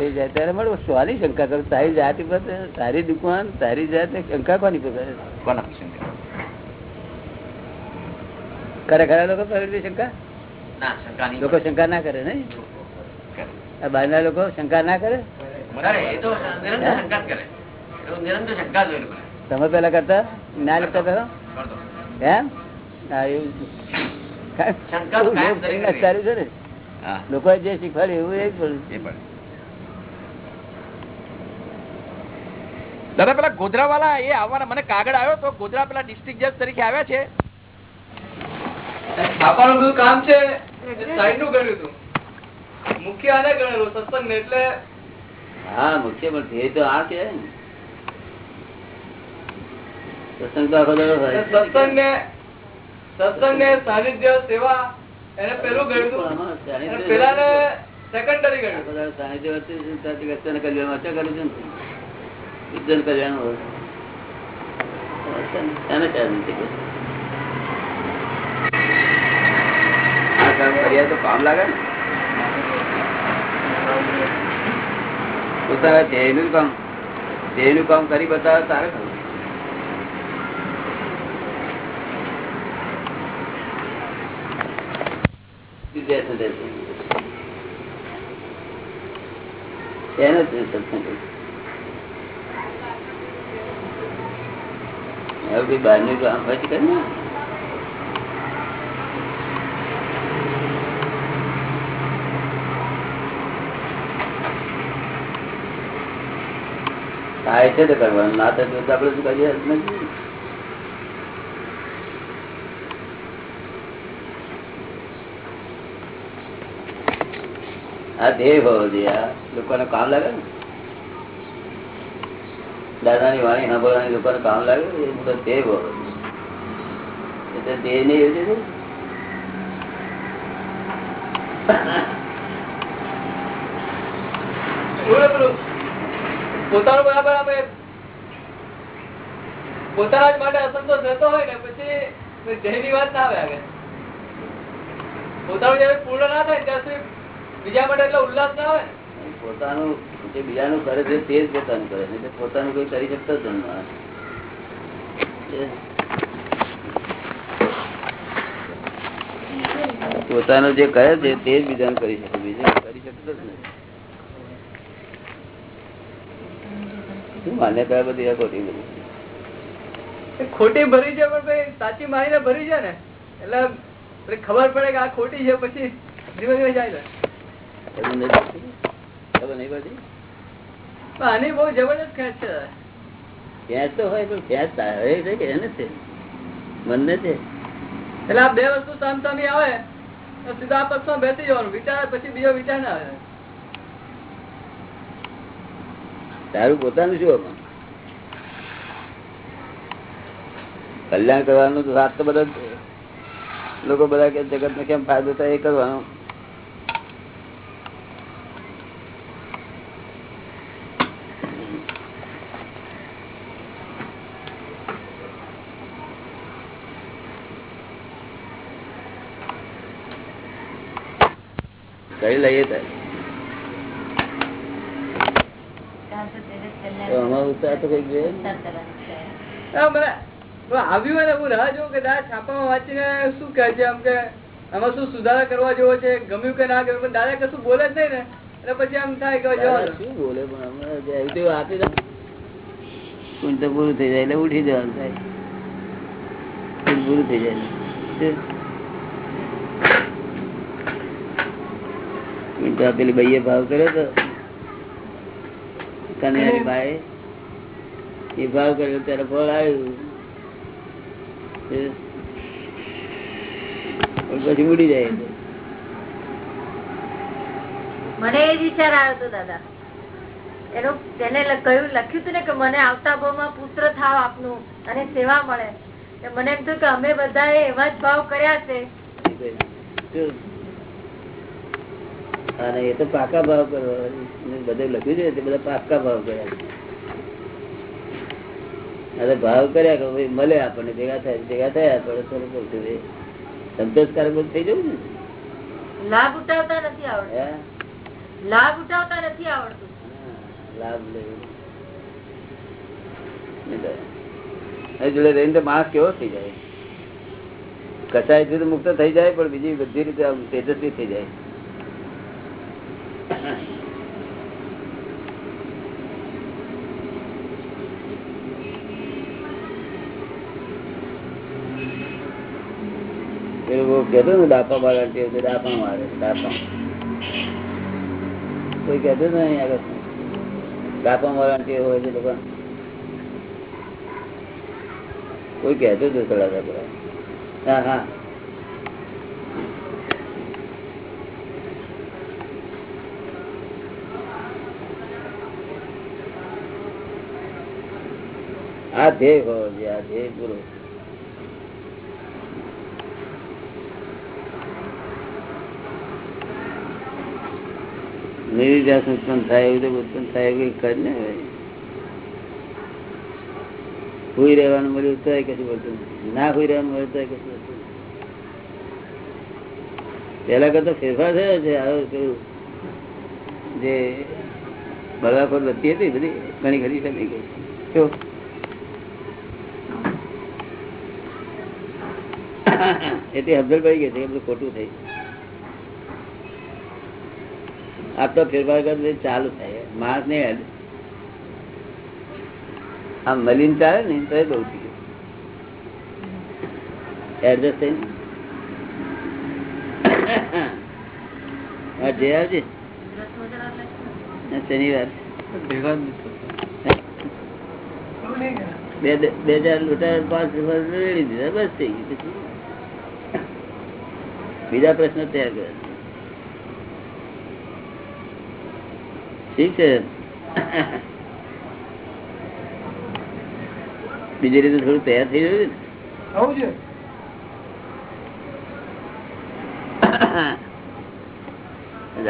થઈ જાય ત્યારે મળો. સારી શંકા કરો તારી જાત પર તારી દુકાન તારી જાતે શંકા કોની પર કરે? કરે ખરા લોકો પ્રગતિ શંકા? લોકો શંકા ના કરે ને આ બહારના લોકો શંકા ના કરે? કરે, કરે. તમે પેલા કરતા? ના લખતા કરો? એમ? હા એવું. શંકા. સારું છે ને લોકો જે શીખવાડ્યું એવું એ જ બોલું. એ પણ. દાદા પેલા ગોધરા વાળા એ આવવાના. મને કાગળ આવ્યો તો ગોધરા પેલા ડિસ્ટ્રિક્ટ જજ તરીકે આવ્યા છે. છાપાનું બધું કામ છે? સાઈડનું કર્યું હતું. મુખ્ય આને ગણેલું સત્સંગ ને એટલે? હા મુખ્ય પણ ધ્યેય તો આ કે સત્સંગ તો આખો. સત્સંગ ને સત્સંગ ને સાનિધ્ય સેવા એને પેલું ગણ્યું હતું. પેલા ને સેકન્ડરી ગણ્યું. સાનિધ્ય વચ્ચે શું થતું? વ્યક્તિને કલ્યાણ વાંચા કરું છું ને. બુદ્ધને હોય. એને ખ્યાલ નથી કામ કર્યા કામ લાગે ને? પોતાના ધ્યેયનું કામ. ધ્યેયનું કામ કરી બતાવે, તારે સત્સંગ. હવે કોઈ બહારનું કામ પછી કરે થાય છે તો કરવાનું, ના થતું તો આપણે શું કરીએ? નથી આ ધ્યેય હોવો જોઈએ, આ લોકોને કામ લાગે ને? દાદાની વાણી સાંભળવાની લોકોને કામ લાગે એ મોટો તે એટલે તે નહીં એવું છે પોતાનું બરાબર આપણે પોતાના જ માટે અસંતોષ રહેતો હોય ને પછી જયની વાત ના આવે આગળ. પોતાનું જયારે પૂર્ણ ના થાય ત્યાં સુધી બીજા માટે એટલો ઉલ્લાસ ના આવે. પોતાનું જે બીજાનું કરે છે તે જ પોતાનું કરે છે. પોતાનું કોઈ કરી શકતો જ નથી પોતાનું જે કરે છે તે જ બીજાનું કરી શકે. બીજું કરી શકતો જ નથી. શું માન્યતા બધી ખોટી બધી? એ ખોટી ભરી છે પણ સાચી માનીને ભરી છે ને? એટલે ખબર પડે કે આ ખોટી છે પછી ધીમે ધીમે જાય ને ખબર નથી પડતી? ખબર નહીં પડતી આની બહુ જબરદસ્ત ખેંચ છે. ખેંચ તો હોય પણ ખેંચ તારે છે એને છે. મનને છે. એટલે આ બે વસ્તુ સામસામી આવે તો સીધા પક્ષમાં બેસી જવાનું વિચાર પછી બીજો વિચાર ના આવે. તારું પોતાનું શું? કલ્યાણ કરવાનું તો વાત તો બધા લોકો બધા કે જગત ને કેમ ફાયદો થાય એ કરવાનો કરી લઈએ તારે તો આમાં ઉતાર તો કંઈક જોઈએ ને. હા, મને હવે આવ્યું હોય ને હું રાહ જોઉં કે દાદા આમ શું સુધારા કરવા જેવો છે ગમ્યું કે ના ગમ્યું દાદા કશું બોલે જ નહીં ને. એટલે પછી આમ થાય કે. શું બોલે પણ આપી દે પૂન પૂરું થઈ જાય એટલે ઉઠી જવાનું થાય. પૂરું થઈ જાય શું? પૂન તો પેલી ભાઈએ ભાવ કર્યો તો? કનૈયાની એ ભાવ કર્યો ત્યારે ફળ આવ્યું. પછી ઉડી જાય. મને એ વિચાર આવ્યો હતો દાદા. એનું તેને કહ્યું લખ્યું હતું ને કે મને આવતા ભાવમાં પુત્ર થાવ આપનું અને સેવા મળે. મને એમ થયું કે અમે બધાએ એવા જ ભાવ કર્યા છે? અને એ તો પાકા ભાવ કરવા બધે લખ્યું છે તે બધા પાકા ભાવ કર્યા અરે ભાવ કર્યા કે ભાઈ મળે આપણને ભેગા થાય ભેગા થયા આપણે થોડું બોલતું રહે. સંતોષકારક થઈ જવું ને? લાભ ઉઠાવતા નથી આવડતું. લાભ ઉઠાવતા નથી આવડતું. લાભ લેવો એ જોડે રહીને તો માણસ કેવો થઈ જાય? કસાયથી તો મુક્ત થઈ જાય પણ બીજી બધી રીતે તેજસ્વી થઈ જાય. કહેતો ને દાપા બાળા દાપા મારે, દાપા. કોઈ કહેતો ને અહીં આગળ. દાપા મારવાની હોય છે લોકો કોઈ કહેતો જ થોડા થોડા હા હા. આ ધ્યેય હોવો જોઈએ આ ધ્યેય પૂરો. ઉત્પન્ન થાય એવું ઉત્પન્ન થાય એવું કઈ ને ભાઈ રહેવાનું મળ્યું તો કશું બોલતું ના હુઈ રહેવાનું મળ્યું તો કશું બોલતું પેલા કરતા ફેરફાર થયો છે જે બળવાખોર વધતી હતી, બધી ઘણી ઘણી થઈ ગઈ જો એટલે સમજણ પડી ગઈ છે કે બધું ખોટું થઈ આટલો ફેરફાર કરે ચાલુ થાય. માણસ ને આમ મલિન ચાલે ને તો એ બહુ થઈ ગયું એડજસ્ટ થઈ હા જઈ આવજે. હા, શનિવાર. બે બે હજાર લોટા પાંચ વર્ષ રેડી દીધા બસ થઈ ગયું. પછી બીજા પ્રશ્ન તૈયાર કરે ઠીક છે? બીજી રીતે થોડું તૈયાર થઈ ગયું ને?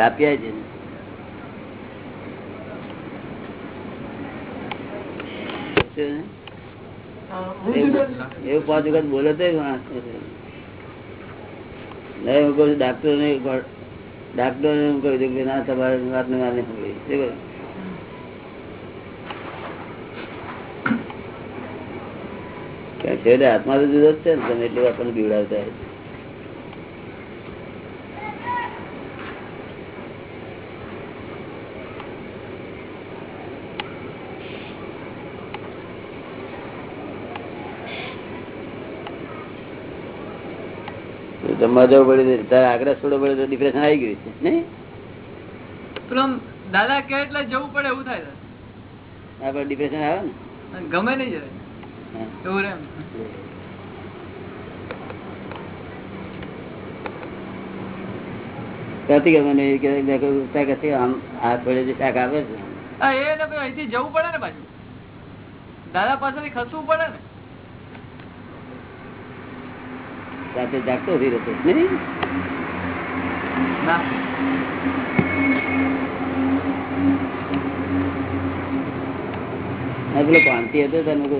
આપ્યા છે? એવું પાંચ વખત બોલે તો નહીં હું કહું ડાક્ટર ને ડાક્ટર ને હું કહું છું કે ના, તમારે વાત ને પકડી. શું કહ્યું? કારણ આત્મા તો જુદો જ છે ને, તમે એટલું આપણને બીવડાવતા જમવા જવું પડે તારે આગ્રહ છોડવો પડે તો ડિપ્રેશન આવી ગયું છે નહીં? દાદા કે એટલે જવું પડે એવું થાય. આપણે ડિપ્રેશન આવે ને? ગમે નહીં જાય. હા. એવું એમ. ક્યાંથી કે મને એ કે મેં કહ્યું, ત્યાં કહેશે, આમ આ થોડે જે શાક આવે છે. હા એ અહીંથી જવું પડે ને પાછું. દાદા પાસેથી ખસવું પડે ને. સાથે જાગતો થઈ રહેતો નહીં? પેલો પાંચી હતો તમે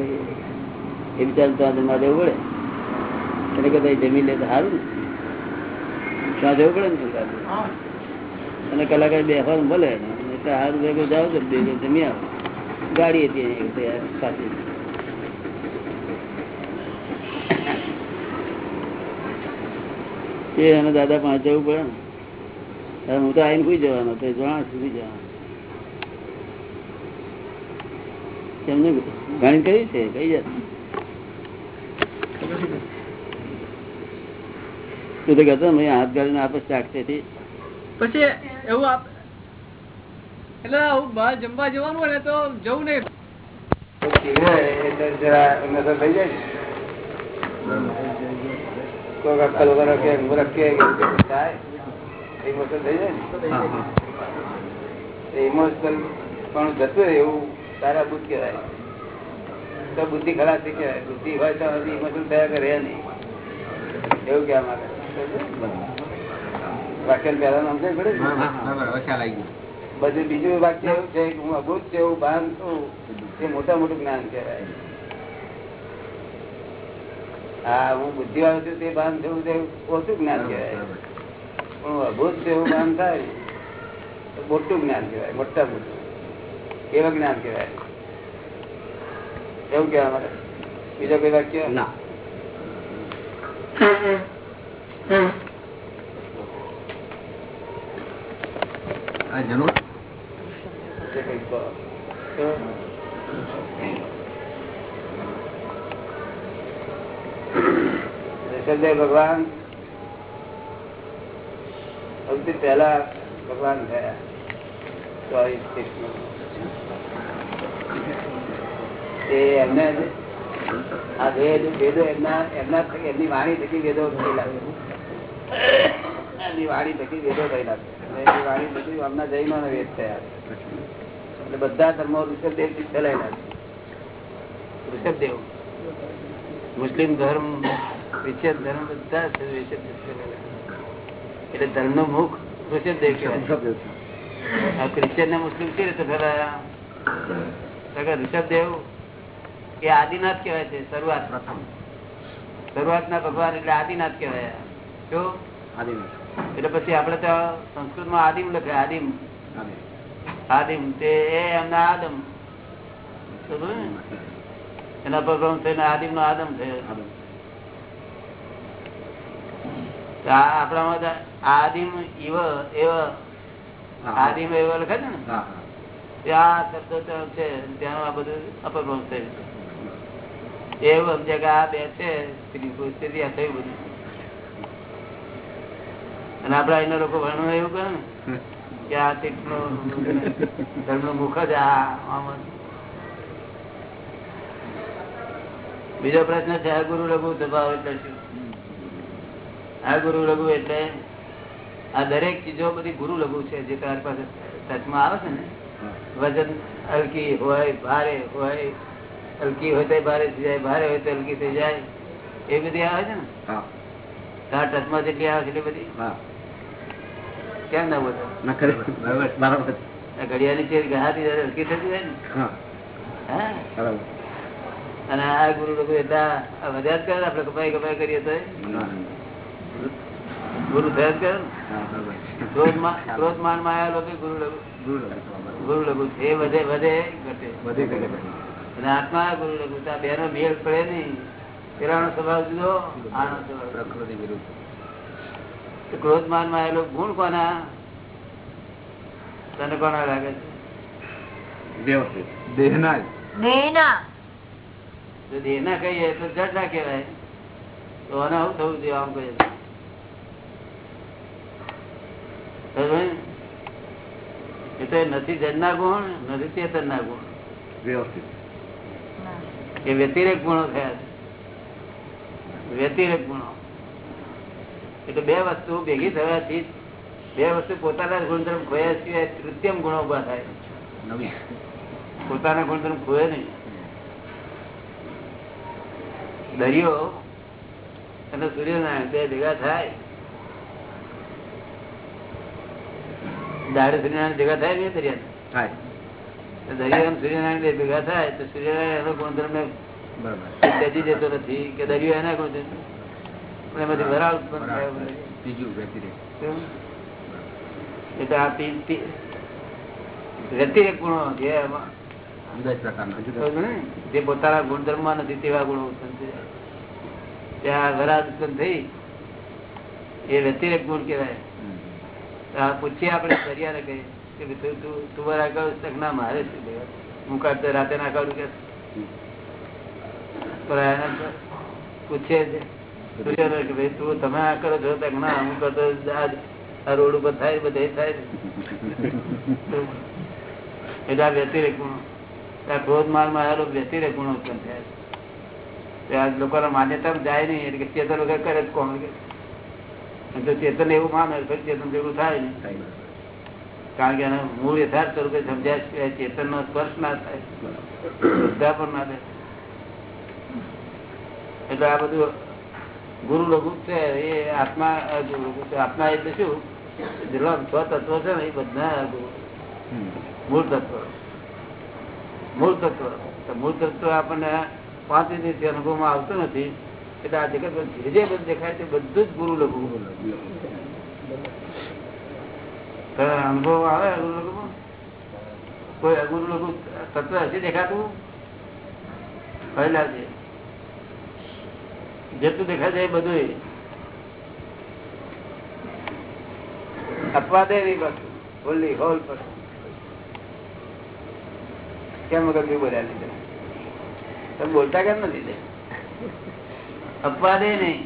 એ બિચારું ત્યાં જમવા જવું પડે. એને કે જમી લે તો સારું ને. ત્યાં જવું પડે ને અને કલાકાર બેસવાનું ભલે એટલે સારું જાઓ જમી આવો. ગાડી હતી તૈયાર સાથે એ એના દાદા પાસે જવું પડે ને. હું તો આવીને કોઈ જવાનો તો જવા સુધી જવાનો. એમને ગણિત કર્યું છે? કઈ જાત? તું તો કહેતો મેં હાથ ગાડીને આપસ ચાકશે થી પછી એવું આપ એટલે બહાર જમવા જવાનું હોય ને તો જવું નહીં. ઇમોશનલ પણ જતું એવું તારા બુદ્ધ કહેવાય. તો બુદ્ધિ થઈ કહેવાય. બુદ્ધિ હોય તો ઇમોશનલ થયા કરે નહીં. એવું કહેવા માંગે વાક્ય પહેલા નામ પડે બધું બીજું વાક્ય એવું છે કે હું અભૂત છે એવું ભાન છું. એ મોટા મોટું જ્ઞાન કહેવાય. હા હું બુદ્ધિ વાળો છું તે ભાન થયું તે ઓછું જ્ઞાન કહેવાય. પણ હું અભૂત એવું ભાન થાય. તો મોટું જ્ઞાન કહેવાય મોટા મોટું કેવું જ્ઞાન કહેવાય? એવું કહેવા મારે બીજો કોઈ વાક્ય? ના. આ ઋષભદેવ ભગવાન. સૌથી પહેલા ભગવાન થયા. એ એમને આ વેદ વેદો એમના એમના એમની વાણી થકી વેદો થયેલા એમની વાણી થકી વેદો થયેલા એમની વાણી થકી આમના જૈનો વેદ થયા. એટલે બધા ધર્મો ઋષભદેવથી ફેલાયેલા છે. ઋષભદેવ. મુસ્લિમ ધર્મ ધર્મ બધા છે. એટલે ધર્મનું મુખ ઋષભદેવ કહેવાય ક્રિશ્ચન ને મુસ્લિમ ફેલાયા તો કે ઋષભદેવ એ આદિનાથ કહેવાય છે શરૂઆત પ્રથમ. શરૂઆત ના ભગવાન એટલે આદિનાથ કહેવાય. જો એટલે પછી આપડે તો સંસ્કૃતમાં આદિમ લખે આદિમ. આદિમ. તે એ એમના આદમ. એના પર બ્રહ્મ થઈને આદિમ નો આદમ. થયો તો આ આપણામાં આદિમ ઇવ એવ આદિમ એવ લખે છે ને? ત્યાં શબ્દો છે ત્યાં આ બધું બ્રહ્મ થયું એવું સમજે કે આ બે છે સ્ત્રી પુરુષ સ્ત્રી આ થયું બધું. અને આપડા અહીંના લોકો ભણવું એવું કહે ને કે આ તીર્થનો ધર્મનો મુખ જ આ આમ. બીજો પ્રશ્ન છે ગુરુ લઘુ સ્વભાવ એટલે શું? આ ગુરુ લઘુ એટલે આ દરેક ચીજો બધી ગુરુ લઘુ છે જે તારી પાસે ટચમાં આવે છે ને વજન હલકી હોય ભારે હોય હલકી હોય તો ભારે થઈ જાય ભારે હોય તો હલકી થઈ જાય એ બધી આવે છે ને? તારા ટચમાં જેટલી આવે છે એટલી બધી? કેમ ના બોલો? ઘડિયાળની ચેર ગહાતી હલકી થતી જાય ને? હા. અને આ ગુરુ લઘુ એટલા જ કરે આપડે કપાઈ કપાઈ કરીએ તો ગુરુ થયા કરે ને? ક્રોધમાં ક્રોધ માનમાં આયા લોકો ગુરુ લઘુ. ગુરુ લઘુ એ વધે વધે ઘટે. અને આત્મા ગુરુ લઘુ. તો આ બેનો મેળ પડે નહીં. પેલાનો સ્વભાવ જુદો આનો સ્વભાવ તો ક્રોધ માનમાં આવેલો ગુણ કોના? તને કોના લાગે છે? દેહના દેહના. જો દેહ ના કહીએ તો જડ ના કહેવાય. તો આને આવું થવું જોઈએ આમ કહીએ સમજ ને? એ નથી જડના ગુણ નથી ચેતન ના ગુણ. વ્યવસ્થિત. એ વ્યતિરેક ગુણો થયા છે. વ્યતિરેક ગુણો. એટલે બે વસ્તુ ભેગી થવાથી બે વસ્તુ પોતાના ગુણધર્મ ખોયા સિવાય કૃત્યમ ગુણો ઊભા થાય. નવી. પોતાના ગુણધર્મ ખોય નહીં. દરિયો અને સૂર્યનારાયણ બે ભેગા થાય. દાડે સૂર્યનારાયણ ભેગા થાય ને દરિયા થાય. દરિયા સૂર્યનારાયણ ભેગા થાય તો સૂર્યનારાયણ એનો ગુણધર્મ ત્યજી જતો નથી કે દરિયો એના ગુણધર્મ પણ એમાંથી વરાળ ઉત્પન્ન બીજું વ્યતિરેક. એટલે આ તી- તી- વ્યતિરેક ગુણો જે એમાં પોતાના ગુણધર્મમાં નથી તેવા ગુણો ઉત્પન્ન થયા. ત્યાં વરાળ ઉત્પન્ન થઈ. એ વ્યતિરેક ગુણ કહેવાય. આ પૂછીએ આપણે દરિયાને કહીએ કે તું તું? ના મારે શું લેવા? હું કાઢતો રાતે ના કરું કે ભાઈ તું તમે આ કરો છો તક ના હું કરતો આ આ રોડ ઉપર થાય બધે થાય. એટલે આ વ્યતિરેક ગુણો ક્રોધ મારમાં આવેલો વ્યતિરેક ગુણો ઉત્પન્ન થયા છે. ત્યાં લોકોના માન્યતા જાય નહીં એટલે કે ચેતન વગર કરે જ કોણ ચેતન એવું માને ચેતન જેવું થાય નહીં કારણ કે એના મૂળ યથાર્થ સ્વરૂપે સમજ્યા ચેતન નો સ્પર્શ ના થાય. શ્રદ્ધા પણ ના થાય એટલે આ બધું ગુરુ લઘુ છે એ આત્મા લઘુ છે આત્મા એટલે શું? જેટલા છ તત્વો છે ને એ બધા મૂળ તત્વ. મૂળ તત્વ. મૂળ તત્વ આપણને પાંચ રીતે અનુભવમાં આવતું નથી. જે બધું દેખાય છે જેટલું દેખાય છે એ. બધું અપવાદ એવી બસ ઓનલી હોલ પર. કેમ વગર બોલ્યા લીધે? તમે બોલતા કેમ નથી અપવાદે નહીં.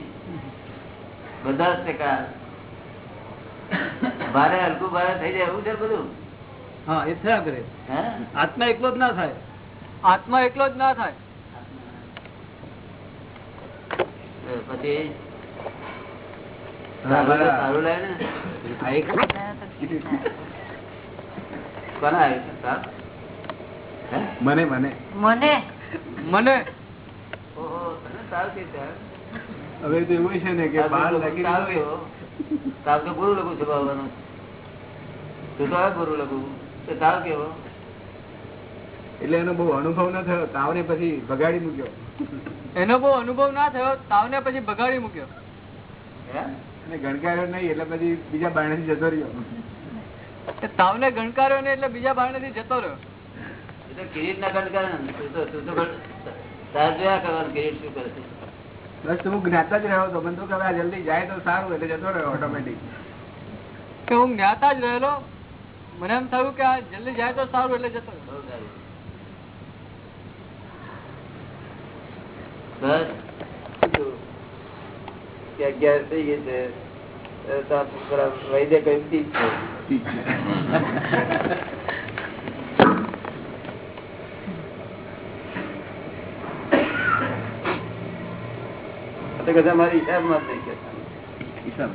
બધા જ ટકા ભારે હલકું ભારે થઈ જાય એવું છે બધું? હા એ થયા કરે આત્મા એકલો જ ના થાય. આત્મા એકલો જ ના થાય. પછી? સારું લાગે ને? કોના આવ્યું હે? મને મને મને. મને. હવે તો એવું છે ને કે તાવ બહાર લાગી તાવ? તાવ તો. ગુરુ લખું છે બાબાનું. તું તો ગુરુ લખું. તો તાવ કેવો? એટલે એનો બહુ અનુભવ ના થયો તાવને પછી બગાડી મૂક્યો. એનો બહુ અનુભવ ના થયો તાવ ને પછી બગાડી મૂક્યો. હે? અને ગણકાર્યો નહીં એટલે પછી બીજા બારણે થી જતો રહ્યો. તાવ ને ગણકાર્યો ને એટલે બીજા બારણેથી જતો રહ્યો. એટલે કિરીટ ના ગણકાર તું તો તું તો બસ તો જ્ઞાતા જ રહ્યો હતો મને તો કે હવે જલ્દી જાય તો સારું એટલે જતો રહ્યો ઓટોમેટિક કે હું જ્ઞાતા જ રહેલો? મને એમ થયું કે આ જલ્દી જાય તો સારું એટલે જતો સારું. બસ. અગિયાર થઈ ગઈ છે તો તો વૈદ્ય કહ્યું છે. તો કદાચ હિસાબમાં જ નહીં કહેતા.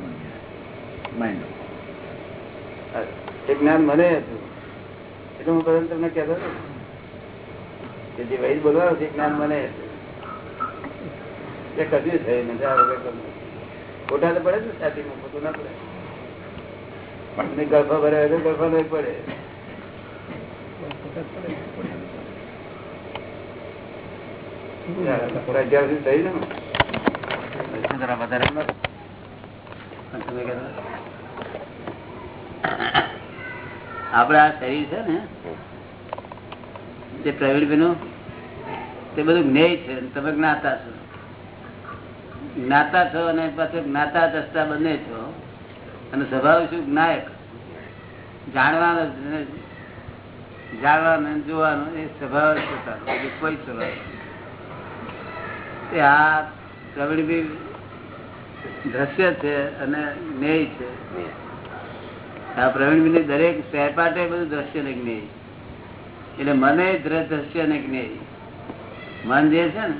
એ જ્ઞાન મને હતું. એટલે હું બધા તમને કહેતો હતો. કે જે વૈદ બોલવાનો છે જ્ઞાન મને હતું. કદી થયું નથી આ વગર ખોટા તો પડે ને ખોટું ના પડે. પણ ગળફા ભરાય તો ગળફા નહીં પડે. અગિયાર સુધી થઈ ને? જરા વધારે આપડે આ શરીર છે ને, જે પ્રવીણનું તે બધું જ્ઞેય છે તમે જ્ઞાતા છો. જ્ઞાતા છો અને પાછું જ્ઞાતા દસતા બંને છો. અને સ્વભાવ શું? જ્ઞાયક. જાણવાનો જાણવાનો જોવાનો એ સ્વભાવ પોતાનો. કોઈ સ્વભાવ આ પ્રવીણ બી દ્રશ્ય છે અને જ્ઞેય છે. આ પ્રવીણભાઈ દરેક સહેપાટે બધું દ્રશ્ય ને જ્ઞેય એટલે મને દ્ર- દ્રશ્ય ને જ્ઞેય મન જે છે ને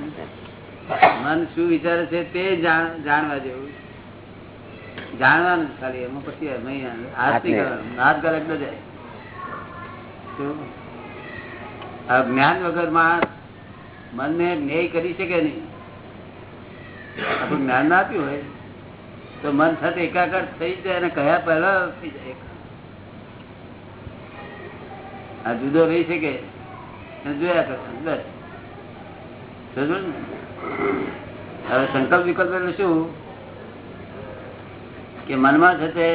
મન શું વિચારે છે તે જાણવા જેવું જાણવાનું ખાલી એમાં પછી અહીં હાથ નહીં કરવાનો. હાથ કરે એટલે જાય. આ જ્ઞાન વગર માણસ મનને જ્ઞેય કરી શકે નહીં. આપણું જ્ઞાન આપ્યું હોય, તો મન સાથે એકાકાર થઈ જાય અને કયા પહેલા થઈ જાય આ જુદો રહી શકે જોયા કરવાનું બસ? હવે સંકલ્પ વિકલ્પ એટલે શું? કે મનમાં છે તે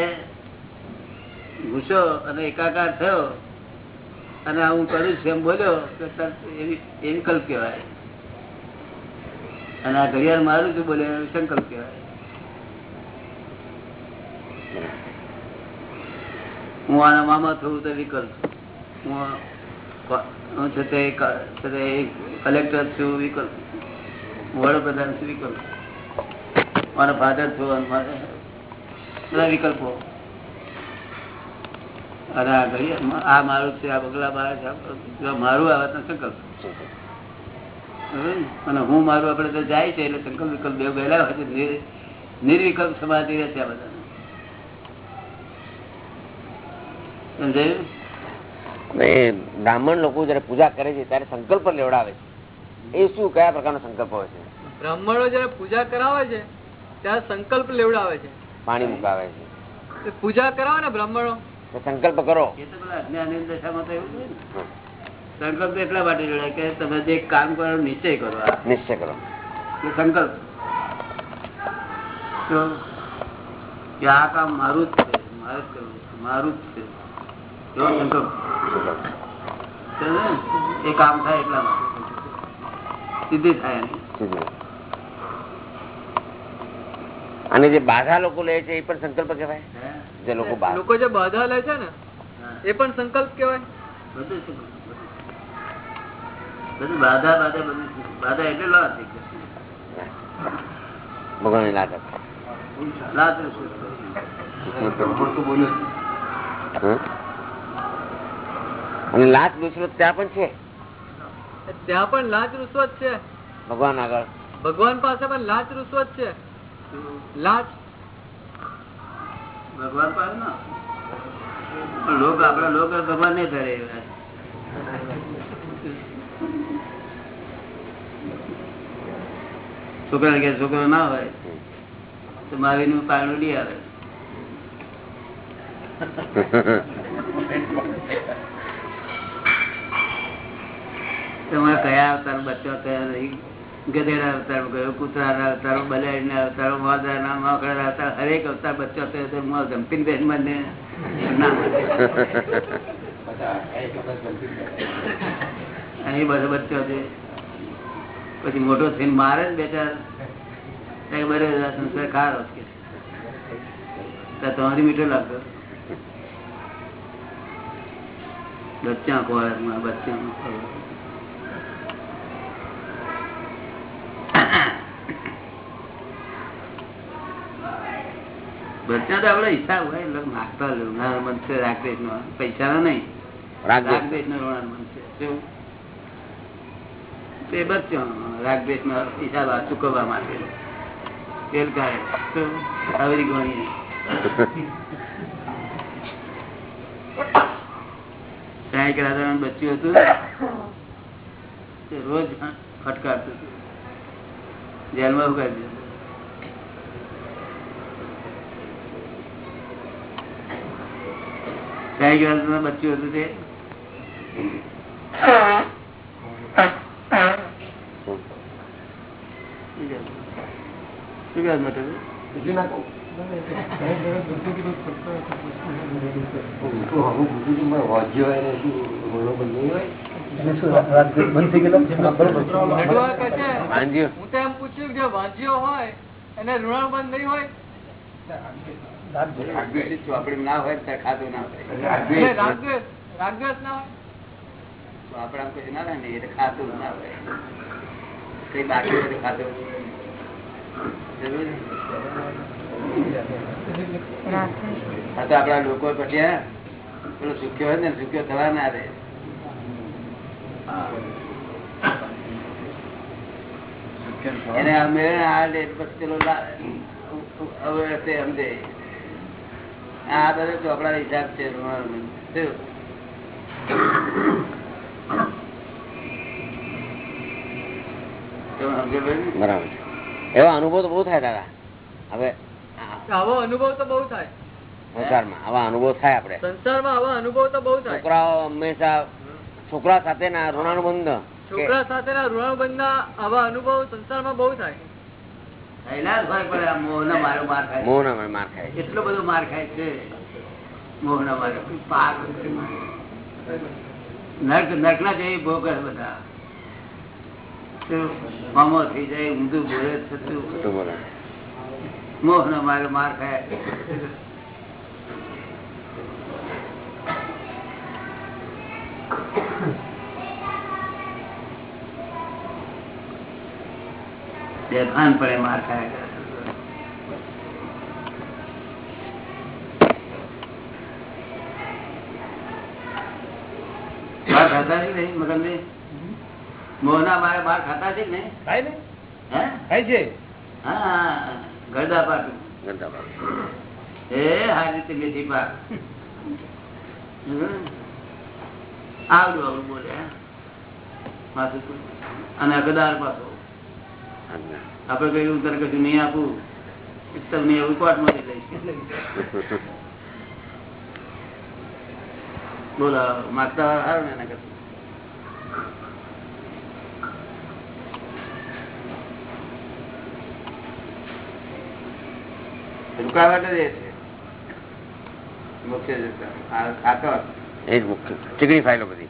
ગુસ્સો અને એકાકાર થયો, અને હું કરું છું એમ બોલ્યો, તો એવી એવી એ વિકલ્પ કહેવાય. અને આ ઘડિયાળ મારું છું બોલે સંકલ્પ કહેવાય. હું આના મામા થયું તો વિકલ્પ છું. હું છે તે કલેક્ટર છું વિકલ્પ વડાપ્રધાન છું વિકલ્પ મારા ફાધર છું બધા વિકલ્પો. અને આ ઘડિયાળ આ મારું છે, આ બગલા મારા છે મારું આ વાતનો સંકલ્પ? અને હું મારું આપડે તો જાય છે એટલે સંકલ્પ વિકલ્પ બે ગયેલા હોય છે નિર્વિકલ્પ સમાધિ રહેશે આ બધા સમજાયું બ્રાહ્મણ લોકો જયારે પૂજા કરે છે ત્યારે સંકલ્પ લેવડાવે છે. એ શું કયા પ્રકારનો સંકલ્પ હોય છે? બ્રાહ્મણો જયારે પૂજા કરાવે છે ત્યારે સંકલ્પ લેવડાવે છે. પાણી મુકાવે છે. પૂજા કરાવે ને બ્રાહ્મણો? સંકલ્પ કરો. એ તો અજ્ઞાની દશામાં તો એવું છે ને. સંકલ્પ એટલા માટે જોડાય કે તમે જે કામ કરો નિશ્ચય કરો નિશ્ચય કરો. સંકલ્પ. તો કે આ કામ મારું જ છે મારે જ કરવું છે મારું જ છે. એવો સંકલ્પ. એ કામ થાય એટલા માટે. સીધી થાય એની. અને જે બાધા લોકો લે છે એ પણ સંકલ્પ કહેવાય? જે લોકો બાધા લોકો જે બાધા લે છે ને એ પણ સંકલ્પ કેવાય બધું સંકલ્પ, બધું. બધું બાધા બાધા બધું બાધા એટલે લાત ભગવાન લાગ લાત અને લાચ દુસરો ત્યાં પણ છે? ત્યાં પણ લાંચ રૂશ્વત છે. ભગવાન આગળ. ભગવાન પાસે પણ લાચ રૂશ્વત છે. લાચ ભગવાન પાસે ના. લોક આપડા લોક ભગવાન નહીં ધરે એવા. છોકરા કે છોકરો ના હોય તો માવી નું પારણું લઈ આવે. તમારે કયા અવતાર બચ્ચા કયા નહીં? ગધેડા અવતાર ગયો કૂતરા અવતારો બલાડી ના અવતાર મોદા ના મોકળા અવતાર હરેક અવતાર બચ્ચો કયો તો મોં જમ્પિંગ બેન મને ના અહીં બધો બચ્ચો છે. પછી મોટો થઈને મારે ને બરે ખારો છે. તમારી મીઠો લાગતો. બચ્ચા ખોરાકમાં બચ્ચા બચ્ચા તો આપડે હિસાબ હોય એટલે નાખતા લુણાનો મન છે રાગદેશ નો પૈસા નો નહીં. રાગદેશ. નો ઋણાનો મન છે. શું? તે બચ્ચો રાગદેશ નો હિસાબ ચૂકવવા માટે. તેલ કાઢે શું? આવરી ગણી બચ્ચું હતું. રોજ ફટકારતું હતું. જેલમાં ઉગાડી દીધું સાંઈક રાધાનું બચ્ચું હતું તે શું કહે મોટું નડવા કે છે વાંજ્યો. હું તો એમ પૂછ્યું કે જે વાંચ્યો હોય એને ઋણાબંધ નહીં હોય ચોપડી ના હોય ખાતું ના હોય? રાગદ્વેષ. ના હોય ચોપડા કોઈ ના હોય. ને એટલે ખાતું ના હોય? કઈ બાકી ખાતું? આ તો આપડા લોકો પટ્યા પેલો સુખ્યો હોય ને, સુખ્યો થવા ના રે એને મેળે આ લે પછી પેલો હવે સમજે આ બધા ચોપડા હિસાબ છે રૂમાલનો. શું? તમે સમજો ભાઈ? બરાબર. એવા અનુભવ તો બહુ થાય દાદા. હવે આવો અનુભવ તો બહુ થાય. સંસારમાં આવા અનુભવ થાય આપણે. સંસારમાં આવા અનુભવ તો બહુ થાય. છોકરાઓ હંમેશા છોકરા સાથેના ઋણાનુબંધ છોકરા સાથેના ઋણાબંધના આવા અનુભવ સંસારમાં બહુ થાય. થયેલા જ ફરક પડે આ મોહનો મારો માર ખાય ના માર ખાય એટલો બધો માર ખાય છે. મોહના મારો પાક નર્ક નર્કના જેવી ભોગ બધા? મામો થઈ જાય ઊંધું બોલે થતું ખોટું બોલે. મોહનો મારો માર ખાય બેભાન પડે માર ખાયા કરે. માર ખાતા છે કે નહીં મગનભાઈ? મોહના મારે બાર ખાતા છે ને નહીં? હે? હા ગરદા પાટું ગંદા બાપ. એ આ રીતે મેથી પાક આવડું આવડું બોલે માથું અને અગદાર પાછો. આપડે કહ્યું તને કશું નહીં આપું. તમને એવું કોર્ટમાં લઈશ. બોલો માગતા હારું ને એના કરતા. રૂકાવટ જ એ છે મોક્ષે જતા એ જ મુખ્ય. ચીકણી ફાઇલો બધી.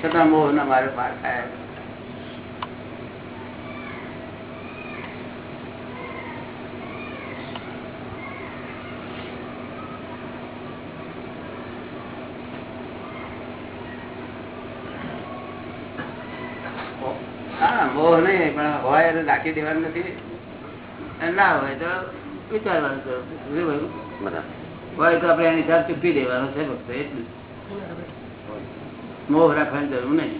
છતાં મોહ ના મારે પાર ખાય હા મોહ નહીં પણ હોય તો રાખી દેવાનું નથી. અને ના હોય તો વિચારવાનું હોય? તો આપણે એની સાથે ચૂકી દેવાનું છે ફક્ત એટલું. મોહ રાખવાની જરૂર નહીં.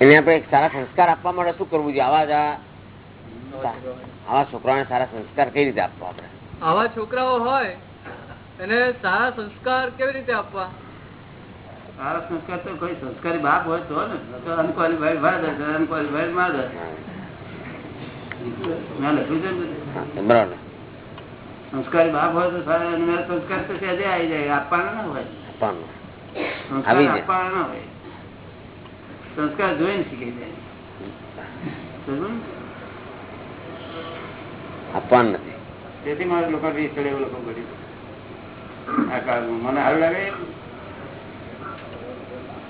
એને આપણે એક સારા સંસ્કાર આપવા માટે શું કરવું જોઈએ? આવા જ આવા છોકરાઓને સારા સંસ્કાર કઈ રીતે આપવા આપણે? આવા છોકરાઓ હોય એને સારા સંસ્કાર કેવી રીતે આપવા? સારા સંસ્કાર તો કોઈ સંસ્કારી બાપ હોય તો ને તો અનક્વોલિફાઈડ ફાધર અનક્વોલિફાઈડ માધર મેં લખ્યું છે સંસ્કારી બાપ હોય તો સારા સંસ્કાર તો સહેજે આવી જાય આપવાના ના હોય. આપવાનું. સંસ્કાર આવી જાય. આપવાના ના હોય. સંસ્કાર જોઈને શીખી જાય. આપવાનું નથી. તેથી મારે લોકો રીત ચડે એવું લોકો કર્યું. આ કાળમાં મને સારું લાગે?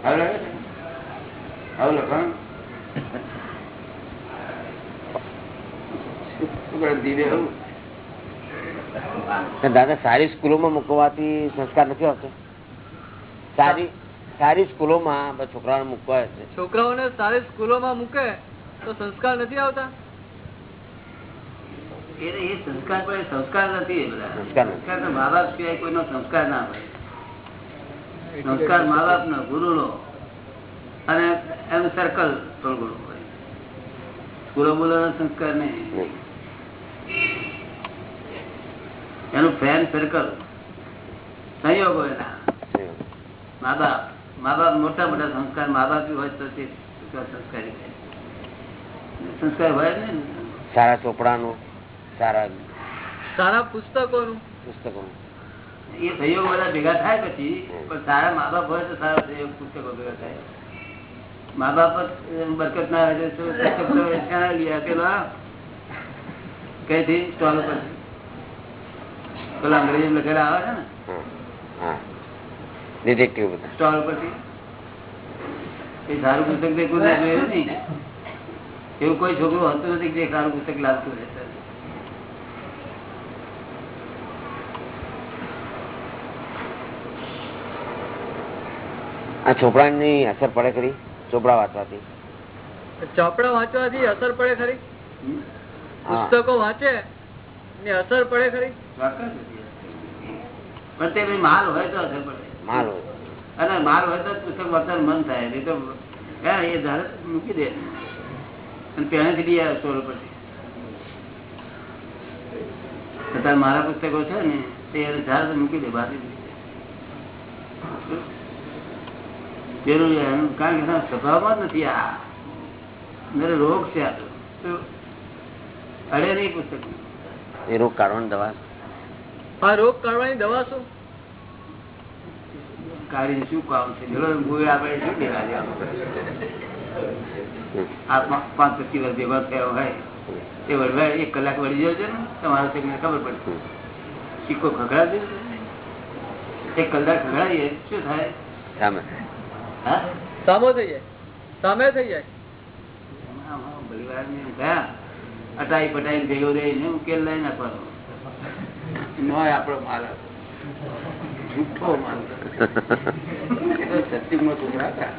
સારું લાગે આવું તો દાદા સારી સ્કૂલોમાં મૂકવાથી સંસ્કાર નથી આવતો? સારી સારી સ્કૂલોમાં છોકરાઓને મૂકવા છે. છોકરાઓને સારી સ્કૂલોમાં મૂકે તો સંસ્કાર નથી આવતા? એ સંસ્કાર પણ સંસ્કાર નથી સંસ્કાર તો મા બાપ સિવાય કોઈનો સંસ્કાર ના હોય. સંસ્કાર મા બાપ નો ગુરુ નો અને એનું સર્કલ થોડું ઘણું હોય. સ્કૂલો બોલો સંસ્કાર નહીં. નહીં. એનું ફ્રેન્ડ સર્કલ સંયોગ હોય ના મા બાપ મા બાપ મોટા મોટા સંસ્કાર મા બાપ હોય તો તે સંસ્કારી સંસ્કાર હોય ને. સારા ચોપડાનું. સારા સારા પુસ્તકોનું? પુસ્તકોનું. એ સહયોગ બધા ભેગા થાય પછી પણ સારા મા બાપ હોય તો સારા સહયોગ પુસ્તકો ભેગા થાય. મા બાપ બરકત ના હોય તો ક્યાં લઈ આપેલો કઈથી? સ્ટોલ ઉપર. પેલા અંગ્રેજી લખેલા આવે છે ને? હા. હા ડિટેક્ટિવ સ્ટોલ પરથી એ સારું પુસ્તક દેખું એવું કોઈ છોકરું હોતું નથી કે સારું પુસ્તક લાવતું રહેશે. આ છોકરાની અસર પડે ખરી? ચોપડા વાંચવાથી. ચોપડા વાંચવાથી અસર પડે ખરી? પુસ્તકો વાંચે ને અસર પડે ખરી? વાંકા જ નથી. પણ માલ હોય તો અસર પડે. માલ હોય. અને માલ હોય તો પુસ્તક વાંચવાનું મન થાય. નહીં તો હા, એ ધારે મૂકી દે. અને પહેલેથી સ્ટોર મારા પુસ્તકો છે ને તે ધારે મૂકી દે બહાર જરૂરી એનું કારણ કે સ્વભાવમાં જ નથી આ. રોગ છે આ તો. તો અડે નહીં પુસ્તક એ રોગ કાઢવાની દવા? હા રોગ કાઢવાની દવા શું? કાઢીને શું કામ છે? ચલો ભૂએ આપણે શું લેવા દેવાનું? આ પાંચ પચીસ વર્ષ ભેગો થયો હોય તે વળવા એક કલાક વળી જાય છે ને તમારે તમને ખબર પડશે સિક્કો ખખડાવી દે એક કલાક ખખડાવીએ શું થાય? સામે સામો થઈ જાય. સામે થઈ જાય. ને અટાઈ પટાઈ ભેગો રહીને ઉકેલ લઈ નાખવાનો. નો આપડો માલ સત્યુગમાં છોકરા હતા.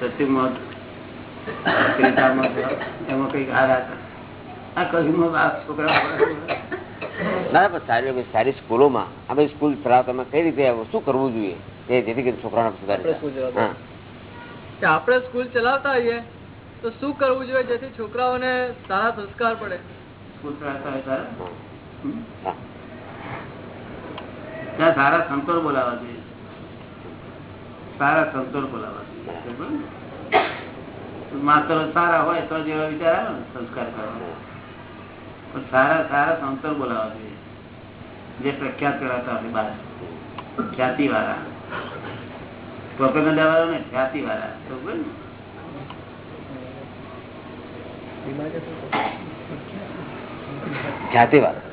સત્યુગમાં એમાં કંઈક હારા હતા. આ કહીમાં છોકરા ના પણ સારી સારી સ્કૂલોમાં. આ બધી સ્કૂલ ચલાવતા કઈ રીતે શું કરવું જોઈએ? કે જેથી કરીને છોકરાઓને સુધારી આપણે સ્કૂલ ચલાવતા. હા કે આપણે સ્કૂલ ચલાવતા હોઈએ તો શું કરવું જોઈએ જેથી છોકરાઓને સારા સંસ્કાર પડે? હોય તારે હા. હમ? હા. ત્યાં સારા સંતો બોલાવા જોઈએ. સારા સંતો બોલાવા જોઈએ. માસ્તરો સારા હોય તો જેવા વિચાર આવે ને સંસ્કાર કરવાનો. પણ સારા સારા સંતોર બોલાવવા જોઈએ. જે પ્રખ્યાત કરાતા હોય બહાર. ખ્યાતિ વાળા પ્રોપેગંડા વાળા ને? ખ્યાતિ વાળા. બરોબર ને ખ્યાતિ વાળા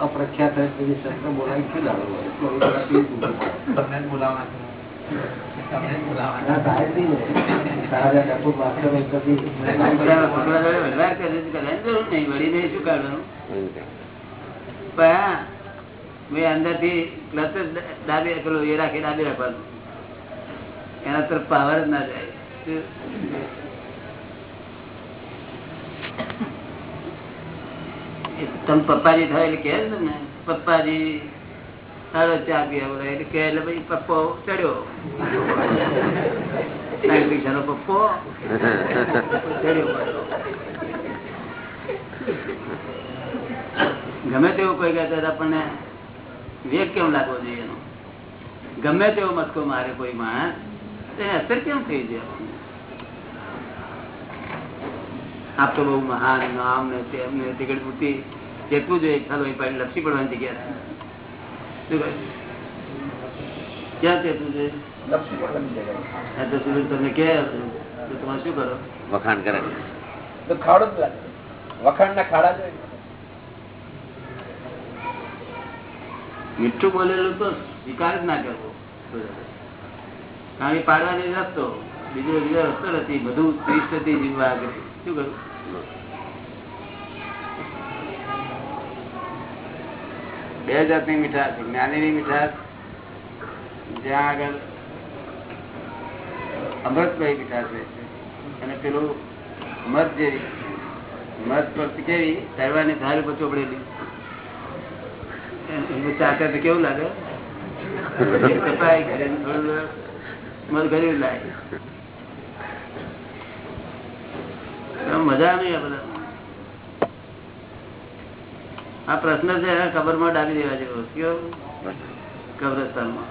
અપ્રખ્યાત શસ્ત્ર બોલાવી શું દાડો હોય? અંદરથી ક્લચ ડાબી પેલું એ રાખી ડાબી રાખવાનું. એના તરફ પાવર જ ના જાય. તમે પપ્પાજી થાય એટલે કહે તમને પપ્પાજી સારો ચા પીવા એટલે કે એટલે પછી પપ્પો ચડ્યો. પૈસાનો પપ્પો. ચડ્યો ગમે તેવું કોઈ કહેતા હતા આપણને વેગ કેમ લાગવો જોઈએ એનો? ગમે તેવો મસ્કો મારે કોઈ માણસ તેને અસર કેમ થઈ જાય? આપ તો બહુ મહાન નામ ને તેમને ટિકિટ પૂરતી જેટલું જોઈએ ચાલો એ પાડી લપસી પડવાની જગ્યા ક્યાં તેટલું જોઈએ? આ તમે કે તો તમે શું કરો? વખાણ કરે. તો ખાડો જ લાગે. વખાણ ના ખાડા જોઈએ મીઠું બોલેલું તો સ્વીકાર જ ના કરવો. કારણ કે પાડવાની રસ્તો, બીજો બીજો રસ્તો નથી, બધું ત્રીસથી જીવવા આગળ. શું કરું બે જાતની મીઠાશ. જ્ઞાનીની મીઠાશ, જ્યાં આગળ અમૃતભાઈ મીઠાશ રહે છે. અને પેલું મધ જેવી, મધ પર કેવી તહેવારની ધાર ઉપર ચોપડેલી. એનું ચાકર તો કેવું લાગે? ને મજા નહીં બધા. આ પ્રશ્ન છે ખબરમાં ડાબી દેવા જેવો. કયો? કબ્રસ્તાનમાં.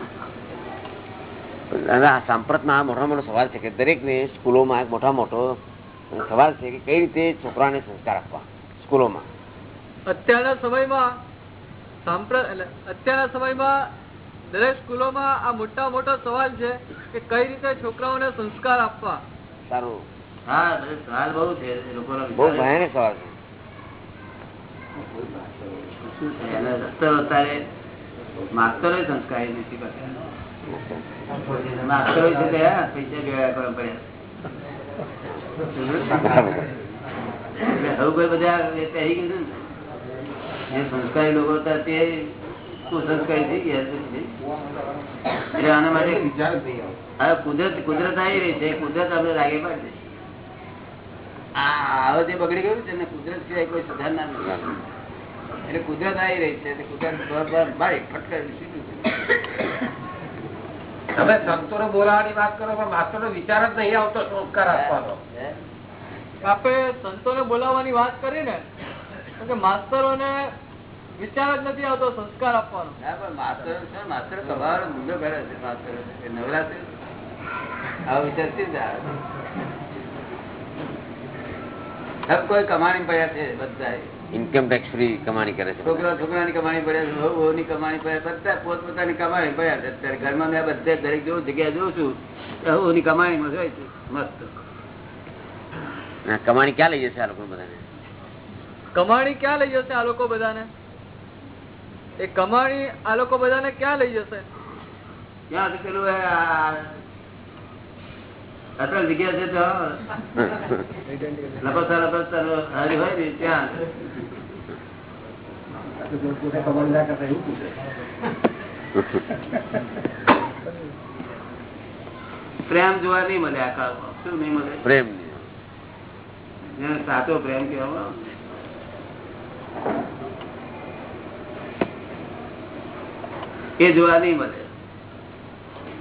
સાંપ્રતમાં મોટા મોટો સવાલ છે કે દરેકને સ્કૂલોમાં એક મોટા મોટો સવાલ છે કે કઈ રીતે છોકરાને સંસ્કાર આપવા? સ્કૂલોમાં. અત્યારના સમયમાં અત્યારના સમયમાં દરેક સ્કૂલોમાં આ મોટા મોટો સવાલ છે કે કઈ રીતે છોકરાઓને સંસ્કાર આપવા? સારું. હા સવાલ બહુ છે બહુ ભયાનક સવાલ છે. શું છે એનો રસ્તો અત્યારે માસ્તરો સંસ્કારી નથી કરતા માસ્તરો છે તે પૈસા એટલે હવે બધા એ ગયું છે ને? જે સંસ્કારી લોકો હતા તે કુસંસ્કારી થઈ ગયા એટલે આના માટે. હવે કુદરત કુદરત આવી રહી છે કુદરત આપણે લાગે પાડશે હવે જે બગડી ગયું છે ને કુદરત સિવાય કોઈ સુધારનાર નથી એટલે કુદરત આવી રહી છે કુદરત ફટકારી સીધું તમે સંતોને બોલાવવાની વાત કરો પણ માસ્ટરનો વિચાર જ નહીં આવતો સંસ્કાર આપવાનો. હે? સંતો સંતોને બોલાવવાની વાત કરી ને તો કે માસ્તરોને વિચાર જ નથી આવતો સંસ્કાર આપવાનો. ના, પણ માસ્તરો છે, માસ્તર ધંધો કરે છે માસ્તરો. નવરા છે? આવો વિચાર શી સબ કોઈ કમાણી પડ્યા છે બધા ઇન્કમ ટેક્સ ફ્રી કમાણી કરે છે છોકરા છોકરાની કમાણી પડ્યા છે બહુ ની કમાણી પડ્યા બધા પોતપોતાની કમાણી પડ્યા છે. અત્યારે ઘરમાં મેં બધે દરેક જેવું જગ્યા જોઉં છું વહુની કમાણીમાં જોઈ છું મસ્ત. કમાણી ક્યાં લઈ જશે આ લોકો બધાને? કમાણી ક્યાં લઈ જશે આ લોકો બધાને? એ કમાણી આ લોકો બધાને ક્યાં લઈ જશે? ક્યાં પેલું અટલ જગ્યા છે તો? લપસતા લપસતા હારી હોય ને ત્યાં. પ્રેમ જોવા નહીં મળે આ કાળમાં. શું નહીં મળે? પ્રેમ સાચો પ્રેમ કહેવામાં એ જોવા નહીં મળે.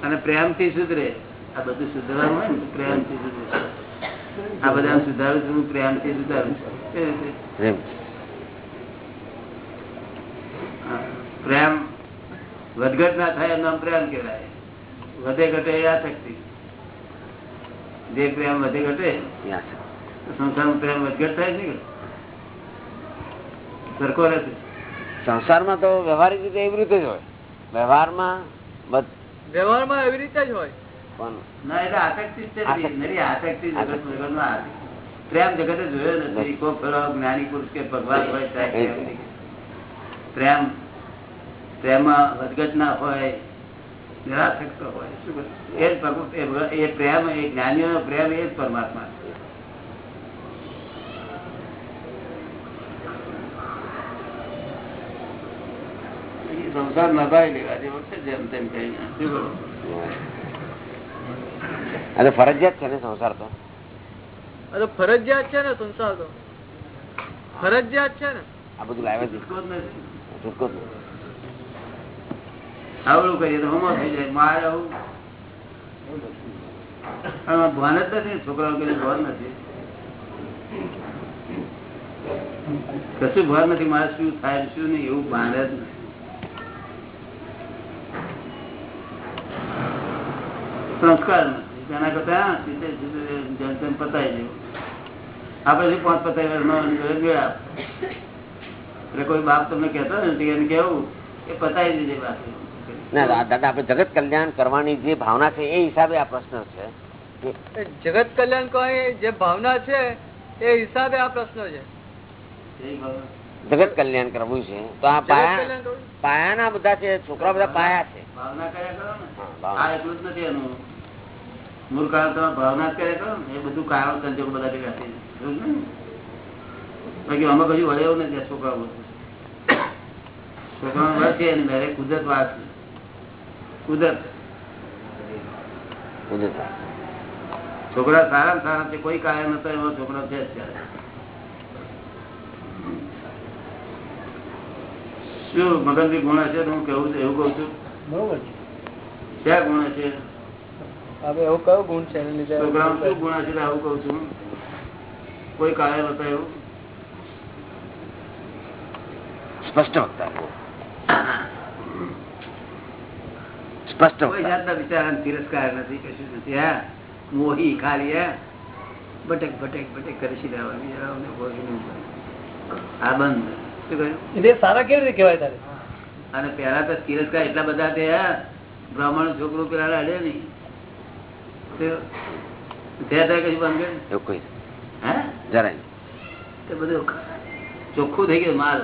અને પ્રેમથી સુધરે. આ બધું સુધરવાનું હોય ને પ્રેમથી સુધરે. આ બધા સુધારું છું પ્રેમથી સુધારું છું. પ્રેમ વધઘટ ના થાય એમનો પ્રેમ કહેવાય. વધે ઘટે એ આશક્તિ જે પ્રેમ વધે ઘટે સંસારમાં પ્રેમ વધઘટ થાય નહીં સરખો રહેશે. સંસારમાં તો વ્યવહારિક રીતે એવી રીતે જ હોય. વ્યવહારમાં વ્યવહારમાં એવી રીતે જ હોય. પ્રેમ જગતે જોયો નથી. કોઈ ફેરો જ્ઞાની પુરુષ કે ભગવાન હોય પ્રેમ પ્રેમમાં વધઘટ ના હોય નિરાશક્ત હોય. શું એ પ્રેમ એ જ્ઞાનીઓ પ્રેમ એ જ પરમાત્મા છે એ સંસાર નભાઈ લેવા જેવો છે જેમ તેમ કરીને અરે ફરજિયાત છે ને સંસાર તો? અરે ફરજિયાત છે ને સંસાર તો. ફરજિયાત છે ને. આ બધું લાવે છે. છૂટકો. આવડું કરીએ તો હમો થઈ જાય. માર આવું. ભાન જ નથી છોકરાઓ કે ભાન નથી. કશું ભાન નથી મારે શું થાય શું નહીં એવું ભાન જ નથી. સંસ્કાર નથી. તેના કરતા સીધે પતાવી દેવું આપડે શું પાંચ પતાવી વર્ષનો મેળા એટલે કોઈ બાપ તમને કહેતો ને તો એને કેવું એ પતાવી દીધે વાત. ના દાદા આપણે જગત કલ્યાણ કરવાની જે ભાવના છે એ હિસાબે આ પ્રશ્ન છે. જગત કલ્યાણ કોઈ જે ભાવના છે એ હિસાબે આ પ્રશ્ન છે. જગત કલ્યાણ કરવું છે. તો આ પાયા પાયાના બધા છે છોકરા બધા પાયા છે. મૂળ તમે ભાવના. કર્યા કરો એ બધું સંજોગ બધા ભેગા થઈ? બાકી આમાં કશું વળે એવું નથી આ છોકરાઓ છોકરાઓ છે એની મેરે કુદરત વાત છે. કુદરત. બધું છોકરા સારા સારા છે કોઈ કાયમ નતો એમાં છોકરા છે જ શું મગનથી ગુણ હશે તો હું કેવું છું એવું કઉ છું? બરોબર છે. ક્યાં ગુણ હશે? હવે એવું કયો ગુણ છે એને લીધે? છોકરાઓ શું ગુણ હશે આવું કઉ છું કોઈ કારણ નતો એવું? સ્પષ્ટ વક્તા સ્પષ્ટ કોઈ જાતના વિચાર તિરસ્કાર નથી કશું નથી હા? મોહી ખાલી હા? બટેક બટેક બટેક કરી મોહી આ બંધ. સારા કેવી રીતે કહેવાય તારે? અને પેલા તો તિરસ્કાર એટલા બધા થયા બ્રાહ્મણ છોકરો પેલા અડે નહીં. તો ત્યાં ત્યાં કશું બંધ કર્યું? એવું કોઈ હે? જરાય નહીં. તે બધું ચોખ્ખું થઈ ગયું માલ.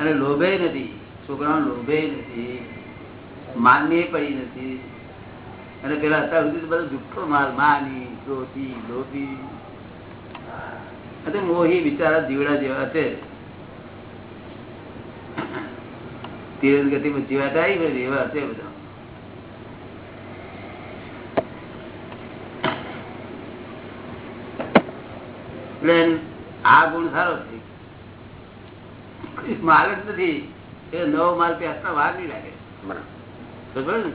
અને લોભે નથી. છોકરાઓ લોભે નથી. માનની પડી નથી. અને પેલા અત્યાર સુધી તો બધો જુઠ્ઠો માલ. માની લોભી. અને મોહી બિચારા જીવડા જેવા છે. તીરથ ગતિમાં જીવાત આવી બધી એવા હશે બધા. એટલે આ ગુણ સારો છે. માલ જ નથી. એ નવો માલ ત્યાં વાર નહીં લાગે?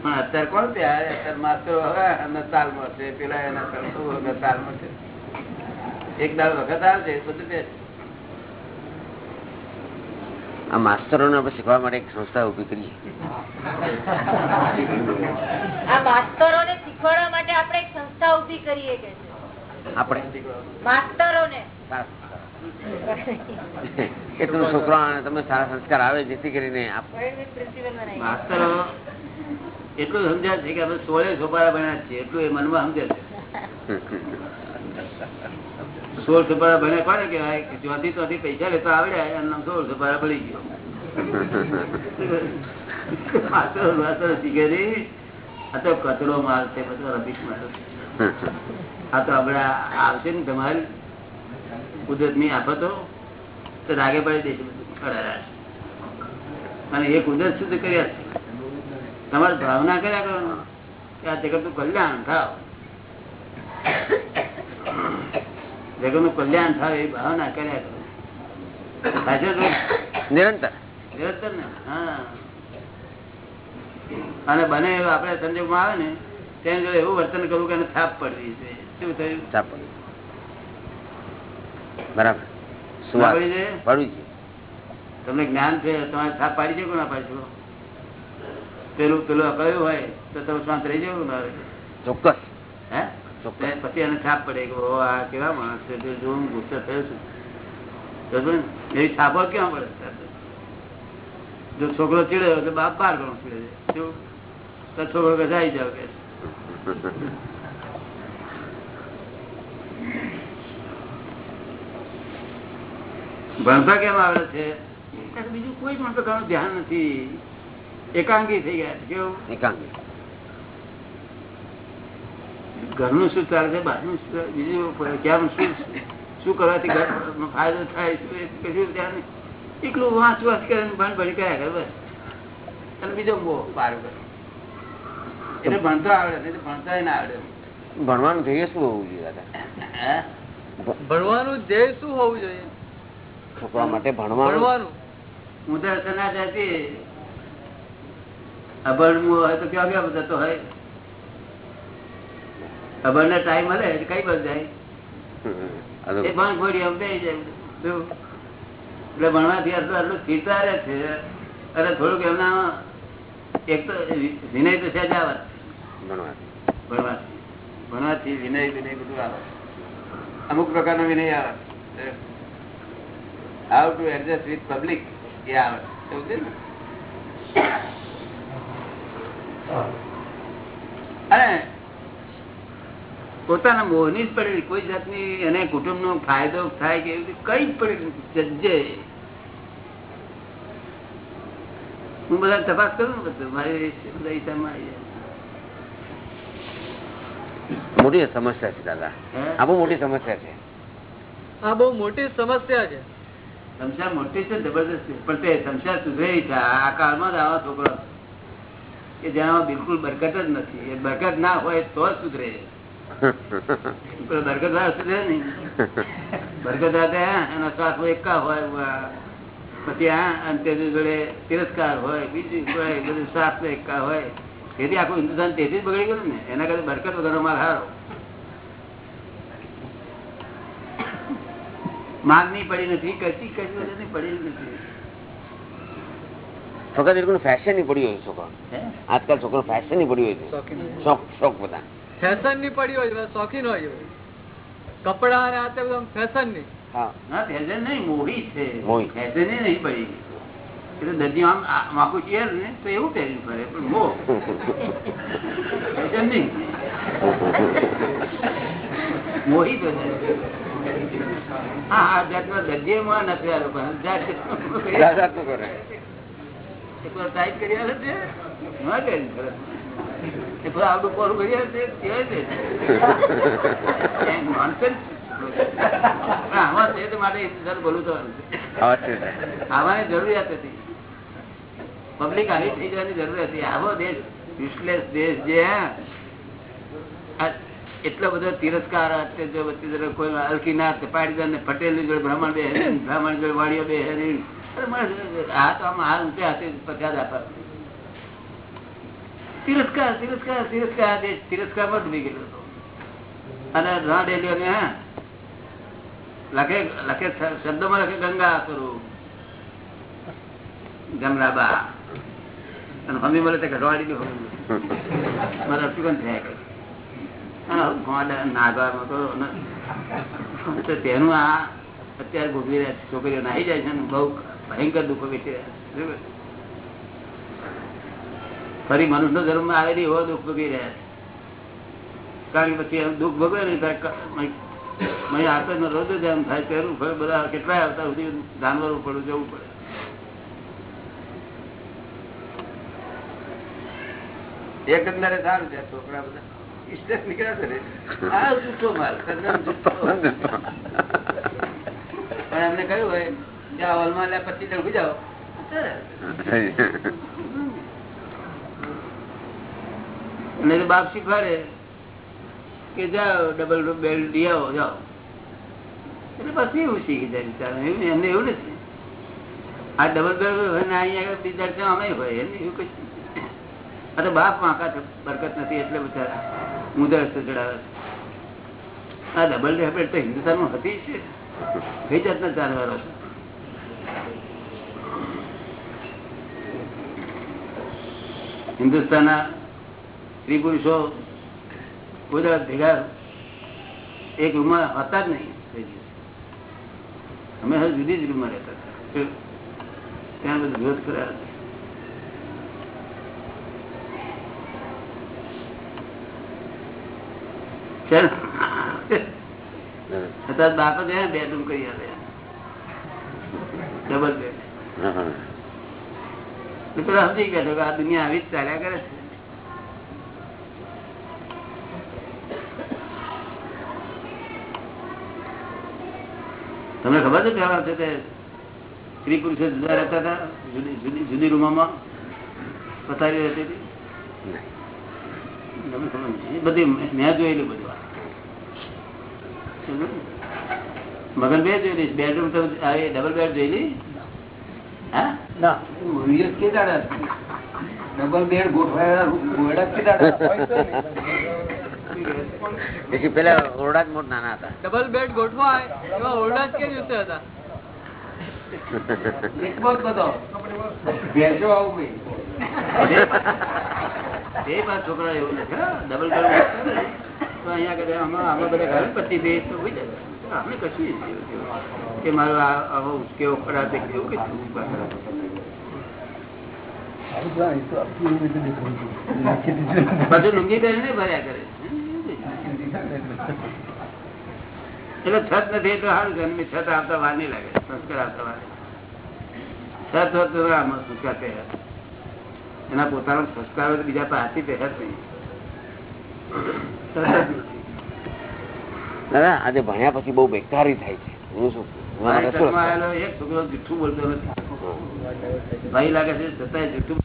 પણ અત્યારે કોણ પ્યાર અત્યારે માસ્તરો હવે એના તાલમાં છે. પેલા એના તાલમાં છે. એક દાળ વખત આવશે બધું બે આ માસ્તરોને આપણે શીખવા માટે એક સંસ્થા ઊભી કરીએ આ માસ્તરોને શીખવાડવા માટે આપણે એક સંસ્થા ઊભી કરીએ કે છે? આપણે? માસ્તરોને. કે તમે છોકરા તમે સારા સંસ્કાર આવે જેથી કરીને માસ્તરો એટલું સમજ્યા છે કે આપણે સોળે સોપારા ભણ્યા છીએ, એટલું એ મનમાં સમજે છે. સોળ સોપારા ભણ્યા કોને કહેવાય? કે ચોથી ચોથી પૈસા લેતા આવડ્યા એનું નામ સોળ સોપારા ભળી ગયો. આ તો કચરો માલ છે, બધો આ તો આપણે આવશે ને તમારી કુદરતની આફતો રાગે પડી દેશે અને એ કુદરત શુદ્ધ કર્યા છે. તમારે ભાવના કર્યા કરવાનો? કે આ જગતનું કલ્યાણ થાવ. જગતનું કલ્યાણ થાવ એ ભાવના કર્યા કરો. સાચો નિરંતર. નિરંતર ને? હા. અને બને એવું આપણે સંજોગમાં આવે ને તેને જો એવું વર્તન કરવું કે એને થાપ પડવી છે. શું થયું? થાપ પડવી. બરાબર. શું પડવી છે છે તમને જ્ઞાન છે તમારે થાપ પાડી છે કોના પાડી શકો પેલું પેલું અકળ્યું હોય? તો તમે શાંત રહી જવું ચોક્કસ. હે? પછી એને છાપ પડે કે ઓ આ કેવા માણસ છે? તે જો હું ગુસ્સે થયો છું? એવી છાપો ક્યાં પડે? જો છોકરો ચીડ્યો તો બાપ બાર ગણો ચીડે છે. તો છોકરો કે જાય જાવ કે ભણતા કેમ આવે છે? બીજું કોઈ પણ પ્રકારનું ધ્યાન નથી. એકાંગી થઈ ગયા કેવું? એકાંગી ઘરનું શું ચાલે છે? બહારનું બીજું કેમ શું? શું કરવાથી ફાયદો થાય શું કશું ત્યાં એકલું વાંચ વાંચ કરે ભણ ભણી કર્યા કરે બસ. અને બીજો બહુ પાર કરે. એટલે ભણતો આવડે નહીં ભણતા ના આવડે. ભણવાનું જોઈએ શું હોવું જોઈએ દાદા? ભણવાનું ધ્યેય શું હોવું જોઈએ? છોકરા માટે ભણવાનું? ભણવાનું. હું તો જાતી અભણ હોય તો ક્યાં ક્યાં જતો હોય. અભણ ને ટાઈમ મળે કઈ બાજુ જાય. ભણ ઘોડી આમ બેસી જાય. એટલે ભણવાથી આટલું આટલું સ્થિરતા રહે છે. અને થોડુંક એમના એક તો વિનય તો સહેજ આવે ભણવાથી. ભણવાથી. વિનય વિનય બધું આવે. અમુક પ્રકારનો વિનય આવે. How to adjust with public એ આવે. એવું છે ને? અને પોતાના મોહની જ પડેલી કોઈ જાતની એને કુટુંબ નો ફાયદો થાય કે એવી કઈ જ પડેલી જજ્જે હું બધા તપાસ કરું ને બધું? મારી મોટી સમસ્યા છે દાદા. આ બહુ મોટી સમસ્યા છે. આ બહુ મોટી સમસ્યા છે. સમસ્યા મોટી છે જબરદસ્ત છે. પણ તે સમસ્યા સુધરે છે. આ કાળમાં જ આવા છોકરો કે જેનામાં બિલકુલ બરકત જ નથી. એ બરકત ના હોય તો સુધરે બરકત સુધરે નહીં. બરકત હા, એનો શ્વાસ એકા હોય. પછી હા અને તેની જોડે તિરસ્કાર હોય બીજું હોય બધું શ્વાસ એકા હોય. તેથી આખું હિન્દુસ્તાન તેથી જ બગડી ગયું ને. એના કરતા બરકત વગરનો માલ હારો. માંગણી પડી નથી કચી કચી પડી નથી. છોકરા એ લોકોનું ફેશનની પડી હોય છોકરો. હે? આજકાલ છોકરો ફેશનની પડી હોય છે. શોખ શોખ બધા. ફેશનની પડી હોય છે, શોખીન હોય છે. કપડા બધું ફેશનની. હા. ના ફેશન નહીં મોહી છે. મોહી. ફેશન નહીં પડી. એટલે દર્દી આમ માખું ચેર ને તો એવું પહેરી ફરે પણ મો ફેશન નહીં. મોહી તો છે. હા આ જાતના દર્દીઓમાં નથી આ લોકો જાત કરે. એકવાર કરી છે? ના કરી આવડું કરી છે? આમાં માટે બોલું થવાનું જરૂરિયાત હતી. પબ્લિક આવી થઈ જવાની જરૂર હતી. આવો દેશ યુઝલેસ દેશ જે એટલો બધો તિરસ્કાર અત્યારે કોઈ અલકીનાથ પાટીદાર ને પટેલની જોડે બ્રાહ્મણ બે બ્રાહ્મણ જોડે વાડીઓ બે અરે તો આમ હાથ ઊંચે હાથે પચાસ હતો. અને ને લખે લખે શબ્દોમાં લખે ગંગા કરું. ગમરાબા અને મમ્મી મળે તો ઘરવાળી મારે અટકન થયા નાગવામાં તો તેનું આ અત્યારે ભોગવી રહ્યા છોકરીઓ નાહી જાય છે ને બહુ ભયંકર દુઃખો વેઠી રહ્યા ફરી મનુષ્ય ધર્મ આવેલી એવો દુઃખ ભોગવી રહ્યા છે. કારણ કે પછી દુઃખ ભોગવે ને ત્યારે રોજ જ એમ થાય તેનું ફળ બધા કેટલાય આવતા સુધી જાનવર પડું જવું પડે. એક અંદરે સારું છે છોકરા બધા. નીકળ્યા છે ને આ જૂઠો માલ પણ એમને કહ્યું હોય આ હોલમાં લે પચીસ ઊભી જાઓ. બાપ શીખવાડે કે જાઓ ડબલ બેડ લઈ આવો, જાઓ. એટલે પછી એવું શીખી જાય બિચારા. એવું એમને એવું નથી. આ ડબલ બેડ હોય ને અહીંયા બીજા ત્યાં અમે હોય, એમને એવું કશું આ તો બાપ વાંકા બરકત નથી એટલે બિચારા મુદર ચડાવે છે. આ ડબલ બેડ તો હિન્દુસ્તાનમાં હતી જ છે. કઈ જાતના જાનવરો છે? હિન્દુસ્તાનના સ્ત્રી પુરુષો કોઈ ભેગા એક રૂમમાં હતા જ નહીં. અમે હવે જુદી જ રૂમમાં રહેતા હતા. ત્યાં બધું વિરોધ કર્યા હતા? છતાં બાપ જ એને બેડરૂમ કરી આપે? ડબલ બેડ સમજી ગયો કે આ દુનિયા આવી જ ચાલ્યા કરે છે. તમને ખબર છે કેવા છે તે સ્ત્રી પુરુષો જુદા રહેતા હતા? જુદી જુદી જુદી રૂમોમાં પથારી રહેતી હતી? બધી મેં- જોયેલું બધું? મગન બે જોયેલી બેડરૂમ તો ડબલ બેડ જોઈ લઈ ડબલ બેડ ગોઠવાયેલા પેલા ઓરડા જ મોટ નાના હતા. ડબલ બેડ ગોઠવાય એમાં ઓરડા જ કે દિવસે હતા? એ પાછ છોકરા એવું નથી ડબલ બેડ તો અહીંયા આગળ આમાં આમાં બધા ઘરે પછી બે તો હોય જાય આપણે કશું. કે મારો આવો કેવો ખરાબ દેખાય એવું કશું બધું લુંગી પહેરીને ભર્યા કરે એટલે. છત નથી તો હાલ જન્મી છત આવતા વાર નહીં લાગે. સંસ્કાર આવતા વાર. છત હોત તો આમાં સંસ્કાર પહેર્યા. એના પોતાનો સંસ્કાર બીજા પર હાથી પહેર્યા જ નહીં. જ આજે ભણ્યા પછી બહુ બેકારી થાય છે. હું શું એક છોકરો જુઠ્ઠું બોલતો નથી. ભાઈ લાગે છે છતાંય જુઠ્ઠું